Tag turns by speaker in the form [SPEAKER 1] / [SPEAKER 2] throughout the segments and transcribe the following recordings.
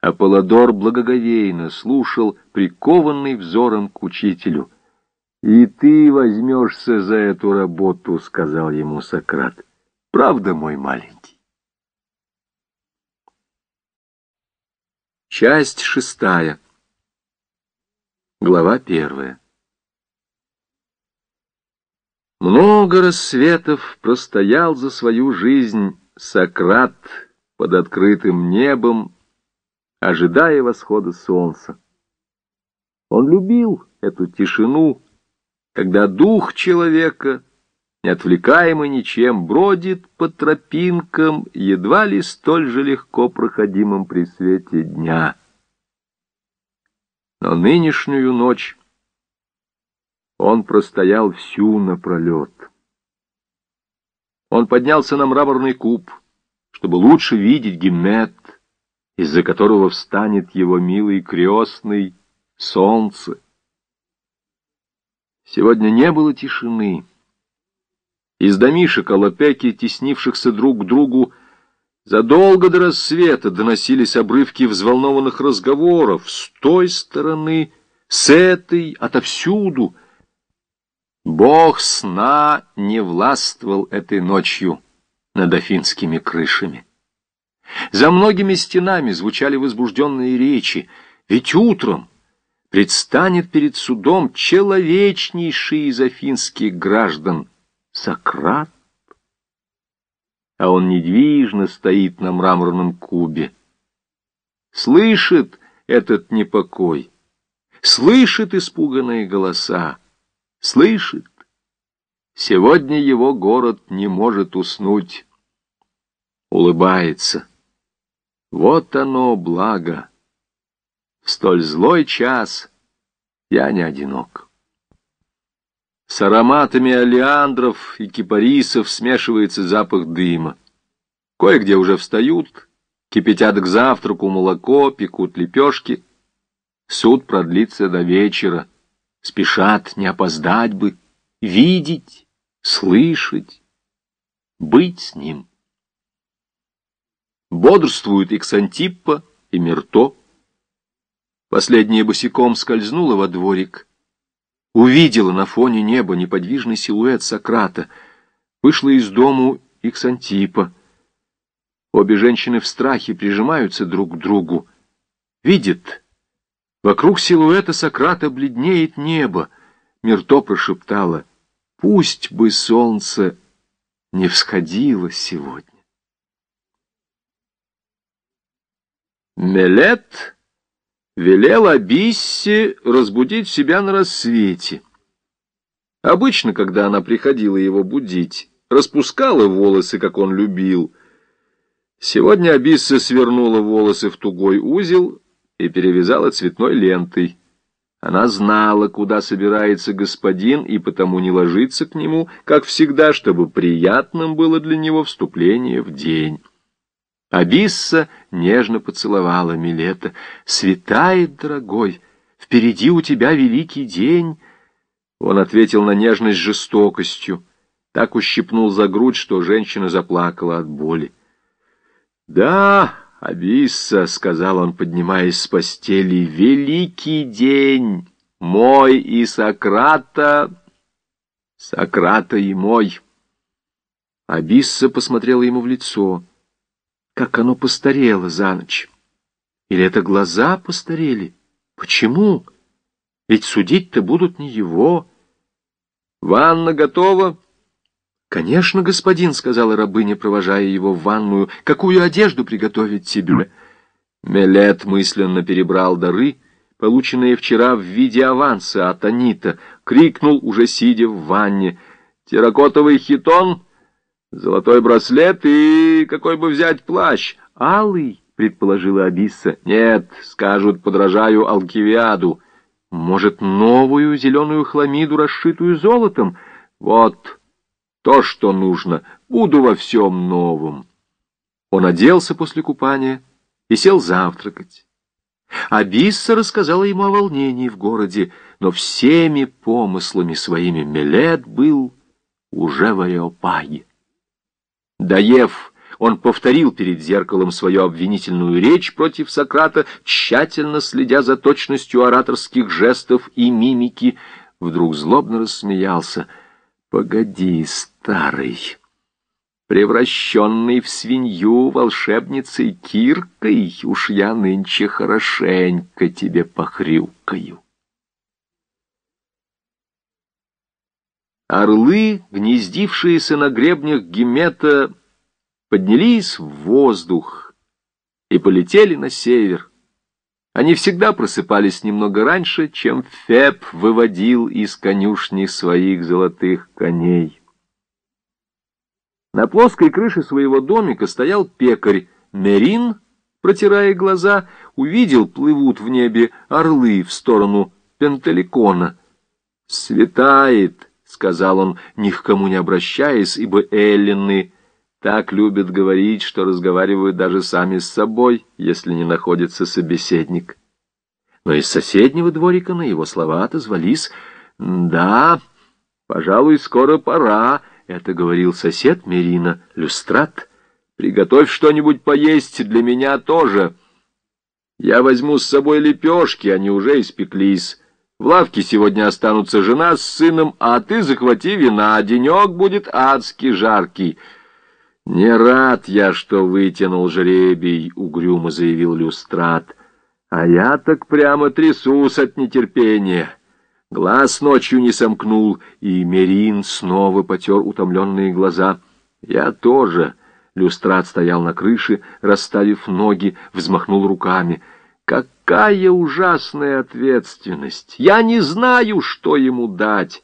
[SPEAKER 1] Аполлодор благоговейно слушал, прикованный взором к учителю. «И ты возьмешься за эту работу», — сказал ему Сократ. «Правда, мой маленький?» Часть шестая. Глава первая. Много рассветов простоял за свою жизнь Сократ под открытым небом, ожидая восхода солнца. Он любил эту тишину, когда дух человека, не отвлекаемый ничем, бродит по тропинкам, едва ли столь же легко проходимым при свете дня. Но нынешнюю ночь он простоял всю напролет. Он поднялся на мраморный куб, чтобы лучше видеть Гимнет, из-за которого встанет его милый крестный солнце. Сегодня не было тишины. Из домишек Алапеки, теснившихся друг к другу, задолго до рассвета доносились обрывки взволнованных разговоров с той стороны, с этой, отовсюду. Бог сна не властвовал этой ночью над афинскими крышами. За многими стенами звучали возбужденные речи, ведь утром предстанет перед судом человечнейший из афинских граждан Сократ. А он недвижно стоит на мраморном кубе. Слышит этот непокой, слышит испуганные голоса, слышит. Сегодня его город не может уснуть. Улыбается. Вот оно, благо. В столь злой час я не одинок. С ароматами олеандров и кипарисов смешивается запах дыма. Кое-где уже встают, кипятят к завтраку молоко, пекут лепешки. Суд продлится до вечера. Спешат, не опоздать бы, видеть, слышать, быть с ним. Бодрствуют и Ксантиппа, и Мирто. Последняя босиком скользнула во дворик, увидела на фоне неба неподвижный силуэт Сократа, вышла из дому и Ксантипа. Обе женщины в страхе прижимаются друг к другу. Видят, вокруг силуэта Сократа бледнеет небо. Мирто прошептала, пусть бы солнце не всходило сегодня. Мелет велел Абиссе разбудить себя на рассвете. Обычно, когда она приходила его будить, распускала волосы, как он любил. Сегодня Абисса свернула волосы в тугой узел и перевязала цветной лентой. Она знала, куда собирается господин, и потому не ложится к нему, как всегда, чтобы приятным было для него вступление в день. Абисса нежно поцеловала Милета. «Светает, дорогой, впереди у тебя великий день!» Он ответил на нежность жестокостью. Так ущипнул за грудь, что женщина заплакала от боли. «Да, Абисса», — сказал он, поднимаясь с постели, — «великий день, мой и Сократа, Сократа и мой». Абисса посмотрела ему в лицо — как оно постарело за ночь. Или это глаза постарели? Почему? Ведь судить-то будут не его. Ванна готова? Конечно, господин, сказала рабыня, провожая его в ванную. Какую одежду приготовить тебе? Мелет мысленно перебрал дары, полученные вчера в виде аванса от Анита, крикнул, уже сидя в ванне. «Терракотовый хитон!» Золотой браслет и какой бы взять плащ? Алый, предположила Абисса. Нет, скажут, подражаю Алкивиаду. Может, новую зеленую хламиду, расшитую золотом? Вот то, что нужно. Буду во всем новом. Он оделся после купания и сел завтракать. Абисса рассказала ему о волнении в городе, но всеми помыслами своими Мелет был уже в Ареопаге. Доев он повторил перед зеркалом свою обвинительную речь против Сократа, тщательно следя за точностью ораторских жестов и мимики, вдруг злобно рассмеялся. «Погоди, старый!» Превращенный в свинью волшебницей Киркой, уж я нынче хорошенько тебе похрюкаю. Орлы, гнездившиеся на гребнях Гемета, поднялись в воздух и полетели на север. Они всегда просыпались немного раньше, чем Феб выводил из конюшни своих золотых коней. На плоской крыше своего домика стоял пекарь Мерин, протирая глаза, увидел, плывут в небе орлы в сторону Пентеликона. «Светает», — сказал он, ни к кому не обращаясь, ибо эллины так любят говорить, что разговаривают даже сами с собой, если не находится собеседник. Но из соседнего дворика на его слова отозвались «Да, пожалуй, скоро пора», — это говорил сосед Мерина, люстрат. «Приготовь что-нибудь поесть для меня тоже. Я возьму с собой лепешки, они уже испеклись». В лавке сегодня останутся жена с сыном, а ты захвати вина, денек будет адски жаркий. «Не рад я, что вытянул жребий», — угрюмо заявил Люстрат. «А я так прямо трясусь от нетерпения». Глаз ночью не сомкнул, и Мерин снова потер утомленные глаза. «Я тоже». Люстрат стоял на крыше, расставив ноги, взмахнул руками. «Какая ужасная ответственность! Я не знаю, что ему дать!»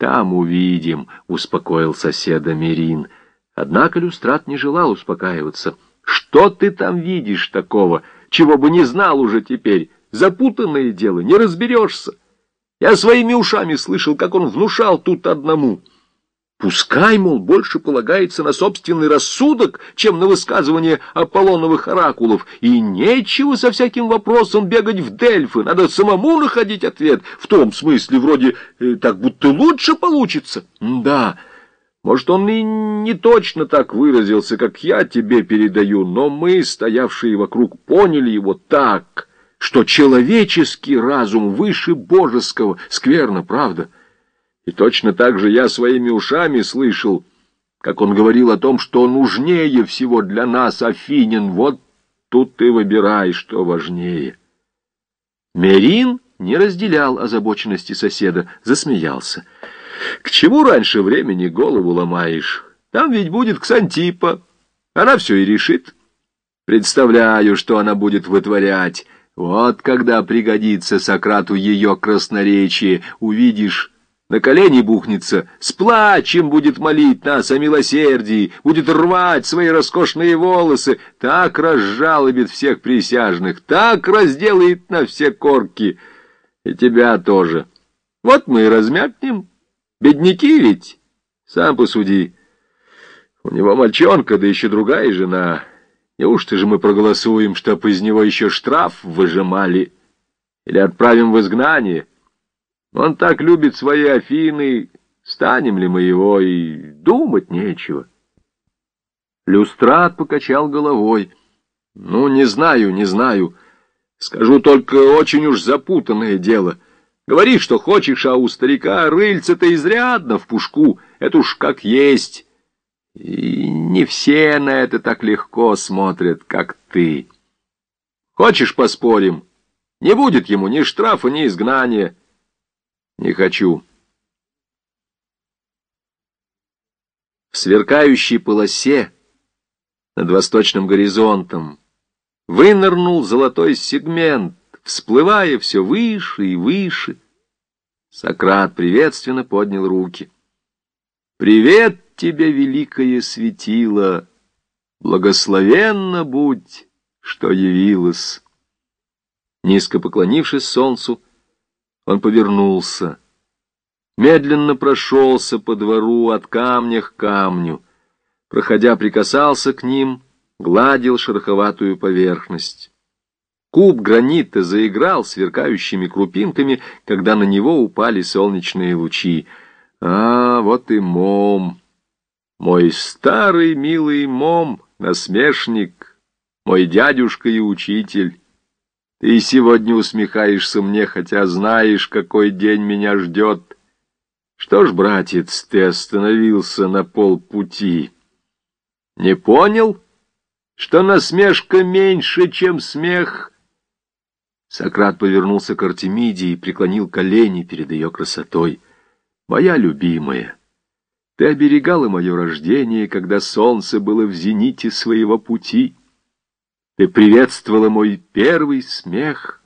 [SPEAKER 1] «Там увидим», — успокоил соседа Мерин. Однако Люстрат не желал успокаиваться. «Что ты там видишь такого, чего бы не знал уже теперь? Запутанное дело, не разберешься. Я своими ушами слышал, как он внушал тут одному». Пускай, мол, больше полагается на собственный рассудок, чем на высказывание Аполлоновых оракулов, и нечего со всяким вопросом бегать в Дельфы, надо самому находить ответ, в том смысле, вроде, э, так будто лучше получится. Да, может, он и не точно так выразился, как я тебе передаю, но мы, стоявшие вокруг, поняли его так, что человеческий разум выше божеского. Скверно, правда? И точно так же я своими ушами слышал, как он говорил о том, что нужнее всего для нас Афинин. Вот тут ты выбирай, что важнее. Мерин не разделял озабоченности соседа, засмеялся. К чему раньше времени голову ломаешь? Там ведь будет Ксантипа. Она все и решит. Представляю, что она будет вытворять. Вот когда пригодится Сократу ее красноречие, увидишь, на колени бухнется, с плачем будет молить нас о милосердии, будет рвать свои роскошные волосы, так разжалобит всех присяжных, так разделает на все корки. И тебя тоже. Вот мы и размякнем. Бедняки ведь, сам посуди. У него мальчонка, да еще другая жена. Неужто же мы проголосуем, чтоб из него еще штраф выжимали? Или отправим в изгнание? Он так любит свои Афины, станем ли мы его, и думать нечего. Люстрат покачал головой. Ну, не знаю, не знаю. Скажу только, очень уж запутанное дело — Говори, что хочешь, а у старика рыльца-то изрядно в пушку. Это уж как есть. И не все на это так легко смотрят, как ты. Хочешь, поспорим? Не будет ему ни штрафа, ни изгнания. Не хочу. В сверкающей полосе над восточным горизонтом вынырнул золотой сегмент, всплывая все выше и выше. Сократ приветственно поднял руки. «Привет тебе, великое светило! Благословенно будь, что явилось!» Низко поклонившись солнцу, он повернулся, медленно прошелся по двору от камня к камню, проходя, прикасался к ним, гладил шероховатую поверхность. Куб гранита заиграл сверкающими крупинками, когда на него упали солнечные лучи. А, вот и мом, мой старый милый мом, насмешник, мой дядюшка и учитель. Ты сегодня усмехаешься мне, хотя знаешь, какой день меня ждет. Что ж, братец, ты остановился на полпути. Не понял, что насмешка меньше, чем смех? Сократ повернулся к Артемиде и преклонил колени перед ее красотой. «Моя любимая, ты оберегала мое рождение, когда солнце было в зените своего пути». Ты приветствовала мой первый смех,